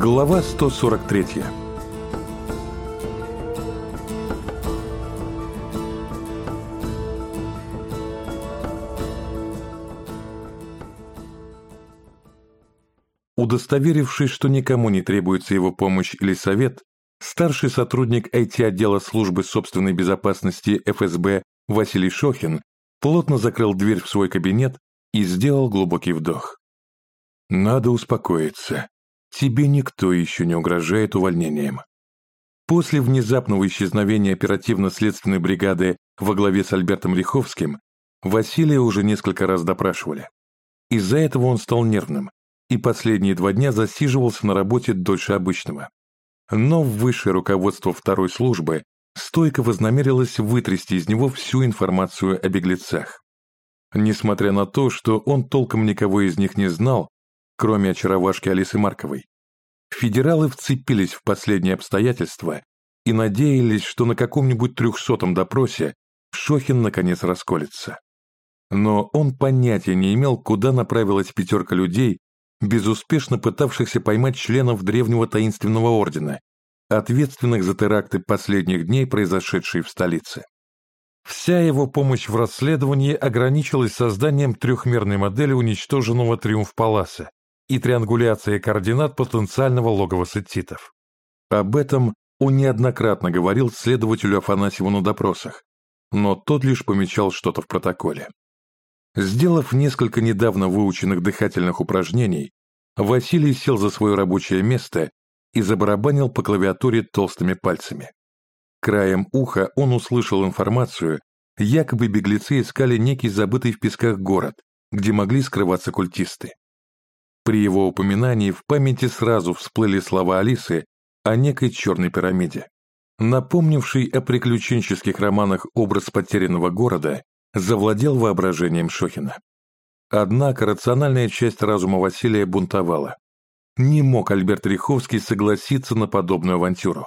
Глава 143 Удостоверившись, что никому не требуется его помощь или совет, старший сотрудник IT-отдела службы собственной безопасности ФСБ Василий Шохин плотно закрыл дверь в свой кабинет и сделал глубокий вдох. «Надо успокоиться. Тебе никто еще не угрожает увольнением». После внезапного исчезновения оперативно-следственной бригады во главе с Альбертом Лиховским Василия уже несколько раз допрашивали. Из-за этого он стал нервным и последние два дня засиживался на работе дольше обычного. Но высшее руководство второй службы стойко вознамерилось вытрясти из него всю информацию о беглецах. Несмотря на то, что он толком никого из них не знал, кроме очаровашки Алисы Марковой. Федералы вцепились в последние обстоятельства и надеялись, что на каком-нибудь трехсотом допросе Шохин наконец расколется. Но он понятия не имел, куда направилась пятерка людей, безуспешно пытавшихся поймать членов древнего таинственного ордена, ответственных за теракты последних дней, произошедшие в столице. Вся его помощь в расследовании ограничилась созданием трехмерной модели уничтоженного Триумф-Паласа, и триангуляция координат потенциального логова сетитов. Об этом он неоднократно говорил следователю Афанасьеву на допросах, но тот лишь помечал что-то в протоколе. Сделав несколько недавно выученных дыхательных упражнений, Василий сел за свое рабочее место и забарабанил по клавиатуре толстыми пальцами. Краем уха он услышал информацию, якобы беглецы искали некий забытый в песках город, где могли скрываться культисты. При его упоминании в памяти сразу всплыли слова Алисы о некой черной пирамиде. Напомнивший о приключенческих романах образ потерянного города завладел воображением Шохина. Однако рациональная часть разума Василия бунтовала. Не мог Альберт Риховский согласиться на подобную авантюру.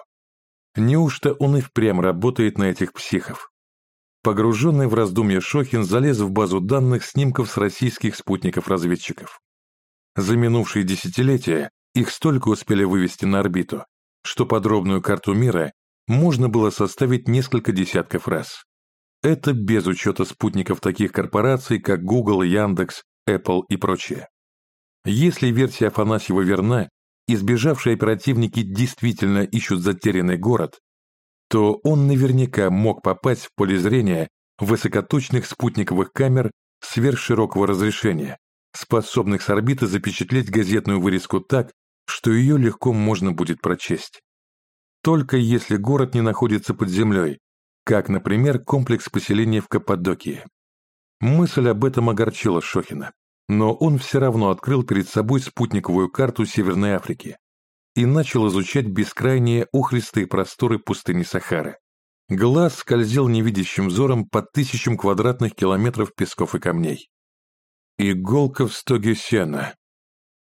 Неужто он и впрямь работает на этих психов? Погруженный в раздумья Шохин залез в базу данных снимков с российских спутников-разведчиков. За минувшие десятилетия их столько успели вывести на орбиту, что подробную карту мира можно было составить несколько десятков раз. Это без учета спутников таких корпораций, как Google, Яндекс, Apple и прочее. Если версия Афанасьева верна, избежавшие оперативники действительно ищут затерянный город, то он наверняка мог попасть в поле зрения высокоточных спутниковых камер сверхширокого разрешения, способных с орбиты запечатлеть газетную вырезку так, что ее легко можно будет прочесть. Только если город не находится под землей, как, например, комплекс поселения в Каппадокии. Мысль об этом огорчила Шохина, но он все равно открыл перед собой спутниковую карту Северной Африки и начал изучать бескрайние ухристые просторы пустыни Сахары. Глаз скользил невидящим взором по тысячам квадратных километров песков и камней. Иголка в стоге сена.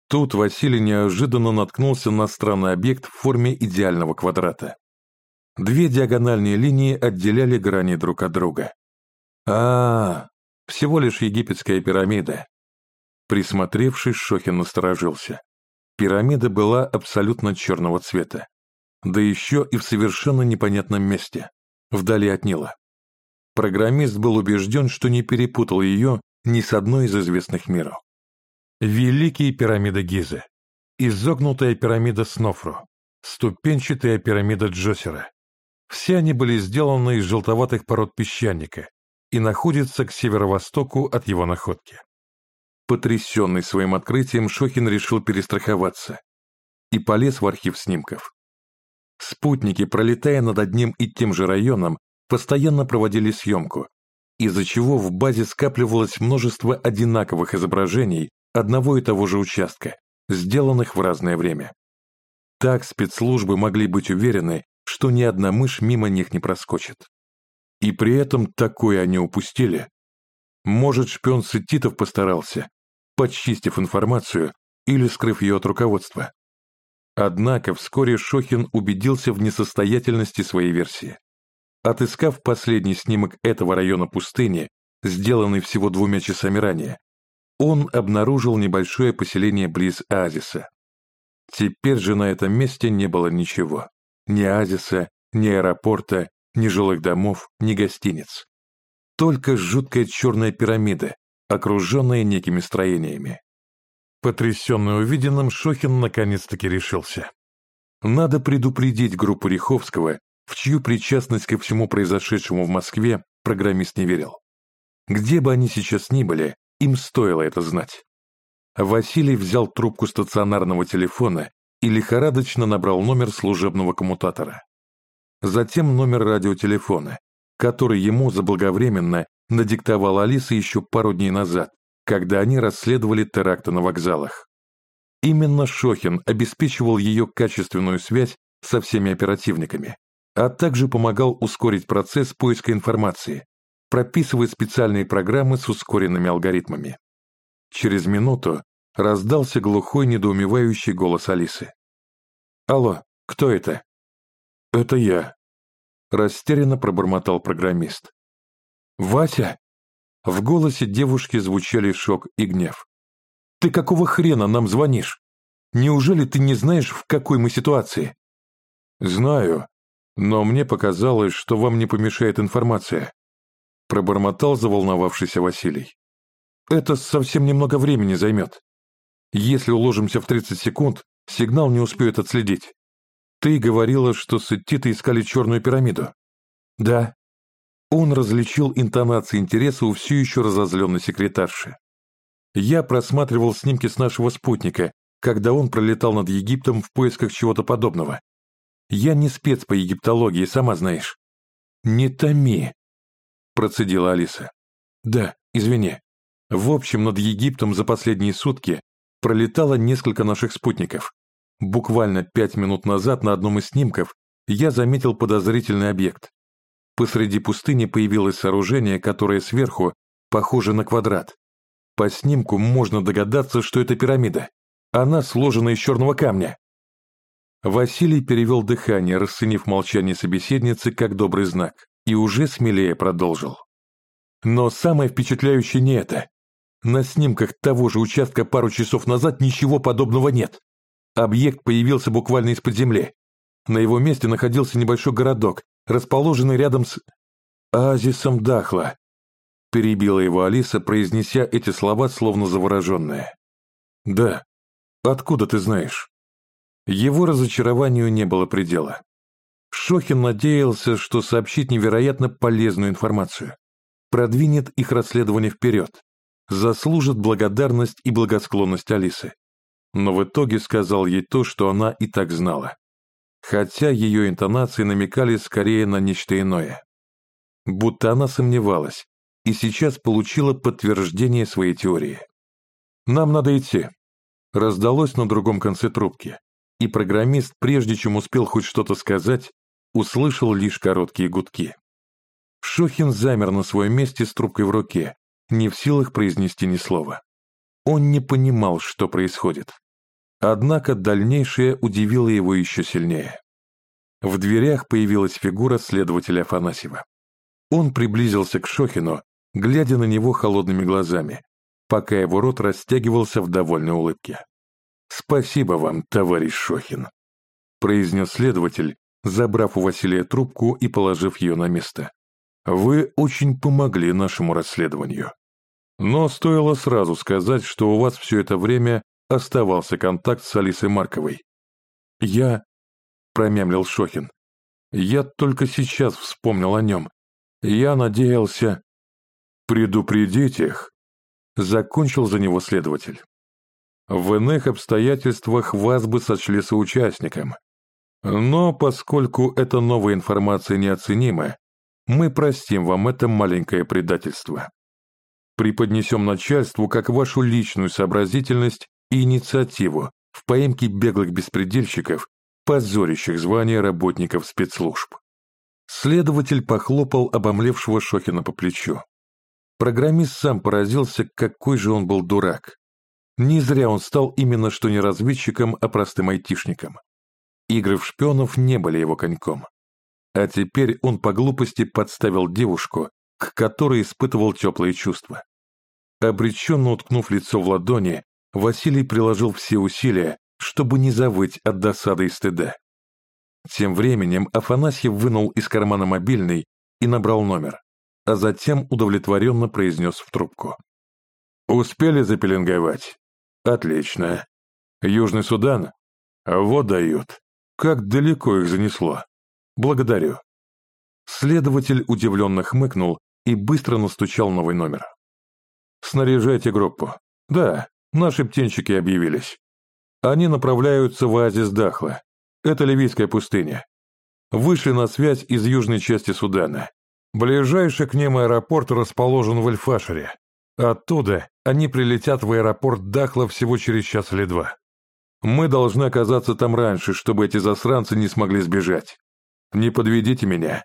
Тут Василий неожиданно наткнулся на странный объект в форме идеального квадрата. Две диагональные линии отделяли грани друг от друга. а, -а, -а всего лишь египетская пирамида. Присмотревшись, Шохин насторожился. Пирамида была абсолютно черного цвета. Да еще и в совершенно непонятном месте, вдали от Нила. Программист был убежден, что не перепутал ее ни с одной из известных миров. Великие пирамиды Гизы, изогнутая пирамида Снофру, ступенчатая пирамида Джосера. Все они были сделаны из желтоватых пород песчаника и находятся к северо-востоку от его находки. Потрясенный своим открытием, Шохин решил перестраховаться и полез в архив снимков. Спутники, пролетая над одним и тем же районом, постоянно проводили съемку, из-за чего в базе скапливалось множество одинаковых изображений одного и того же участка, сделанных в разное время. Так спецслужбы могли быть уверены, что ни одна мышь мимо них не проскочит. И при этом такое они упустили. Может, шпион Сетитов постарался, подчистив информацию или скрыв ее от руководства. Однако вскоре Шохин убедился в несостоятельности своей версии. Отыскав последний снимок этого района пустыни, сделанный всего двумя часами ранее, он обнаружил небольшое поселение близ оазиса. Теперь же на этом месте не было ничего. Ни оазиса, ни аэропорта, ни жилых домов, ни гостиниц. Только жуткая черная пирамида, окруженная некими строениями. Потрясенный увиденным, Шохин наконец-таки решился. Надо предупредить группу Риховского, в чью причастность ко всему произошедшему в Москве программист не верил. Где бы они сейчас ни были, им стоило это знать. Василий взял трубку стационарного телефона и лихорадочно набрал номер служебного коммутатора. Затем номер радиотелефона, который ему заблаговременно надиктовала Алиса еще пару дней назад, когда они расследовали теракты на вокзалах. Именно Шохин обеспечивал ее качественную связь со всеми оперативниками, а также помогал ускорить процесс поиска информации, прописывая специальные программы с ускоренными алгоритмами. Через минуту раздался глухой недоумевающий голос Алисы. «Алло, кто это?» «Это я», — растерянно пробормотал программист. «Вася?» В голосе девушки звучали шок и гнев. «Ты какого хрена нам звонишь? Неужели ты не знаешь, в какой мы ситуации?» «Знаю, но мне показалось, что вам не помешает информация», пробормотал заволновавшийся Василий. «Это совсем немного времени займет. Если уложимся в 30 секунд, сигнал не успеет отследить. Ты говорила, что сеттиты искали черную пирамиду?» «Да», он различил интонации интереса у все еще разозленной секретарши. Я просматривал снимки с нашего спутника, когда он пролетал над Египтом в поисках чего-то подобного. Я не спец по египтологии, сама знаешь. «Не томи», — процедила Алиса. «Да, извини. В общем, над Египтом за последние сутки пролетало несколько наших спутников. Буквально пять минут назад на одном из снимков я заметил подозрительный объект. Посреди пустыни появилось сооружение, которое сверху похоже на квадрат. По снимку можно догадаться, что это пирамида. Она сложена из черного камня. Василий перевел дыхание, расценив молчание собеседницы как добрый знак, и уже смелее продолжил. Но самое впечатляющее не это. На снимках того же участка пару часов назад ничего подобного нет. Объект появился буквально из-под земли. На его месте находился небольшой городок, расположенный рядом с оазисом Дахла. Перебила его Алиса, произнеся эти слова, словно завороженная. «Да. Откуда ты знаешь?» Его разочарованию не было предела. Шохин надеялся, что сообщит невероятно полезную информацию, продвинет их расследование вперед, заслужит благодарность и благосклонность Алисы. Но в итоге сказал ей то, что она и так знала хотя ее интонации намекали скорее на нечто иное. Будто она сомневалась и сейчас получила подтверждение своей теории. «Нам надо идти», — раздалось на другом конце трубки, и программист, прежде чем успел хоть что-то сказать, услышал лишь короткие гудки. Шохин замер на своем месте с трубкой в руке, не в силах произнести ни слова. Он не понимал, что происходит. Однако дальнейшее удивило его еще сильнее. В дверях появилась фигура следователя Афанасьева. Он приблизился к Шохину, глядя на него холодными глазами, пока его рот растягивался в довольной улыбке. «Спасибо вам, товарищ Шохин», — произнес следователь, забрав у Василия трубку и положив ее на место. «Вы очень помогли нашему расследованию. Но стоило сразу сказать, что у вас все это время оставался контакт с Алисой Марковой. Я... промямлил Шохин. Я только сейчас вспомнил о нем. Я надеялся... Предупредить их? Закончил за него следователь. В иных обстоятельствах вас бы сочли соучастником. Но поскольку эта новая информация неоценима, мы простим вам это маленькое предательство. Преподнесем начальству как вашу личную сообразительность и инициативу в поимке беглых беспредельщиков, позорящих звания работников спецслужб. Следователь похлопал обомлевшего Шохина по плечу. Программист сам поразился, какой же он был дурак. Не зря он стал именно что не разведчиком, а простым айтишником. Игры в шпионов не были его коньком. А теперь он по глупости подставил девушку, к которой испытывал теплые чувства. Обреченно уткнув лицо в ладони, Василий приложил все усилия, чтобы не завыть от досады и стыда. Тем временем Афанасьев вынул из кармана мобильный и набрал номер, а затем удовлетворенно произнес в трубку. «Успели запеленговать? Отлично. Южный Судан? Вот дают. Как далеко их занесло. Благодарю». Следователь удивленно хмыкнул и быстро настучал новый номер. «Снаряжайте группу. Да, наши птенчики объявились. Они направляются в оазис Дахла. Это Ливийская пустыня. Вышли на связь из южной части Судана. Ближайший к ним аэропорт расположен в Эльфашере. Оттуда они прилетят в аэропорт Дахла всего через час или два. Мы должны оказаться там раньше, чтобы эти засранцы не смогли сбежать. Не подведите меня.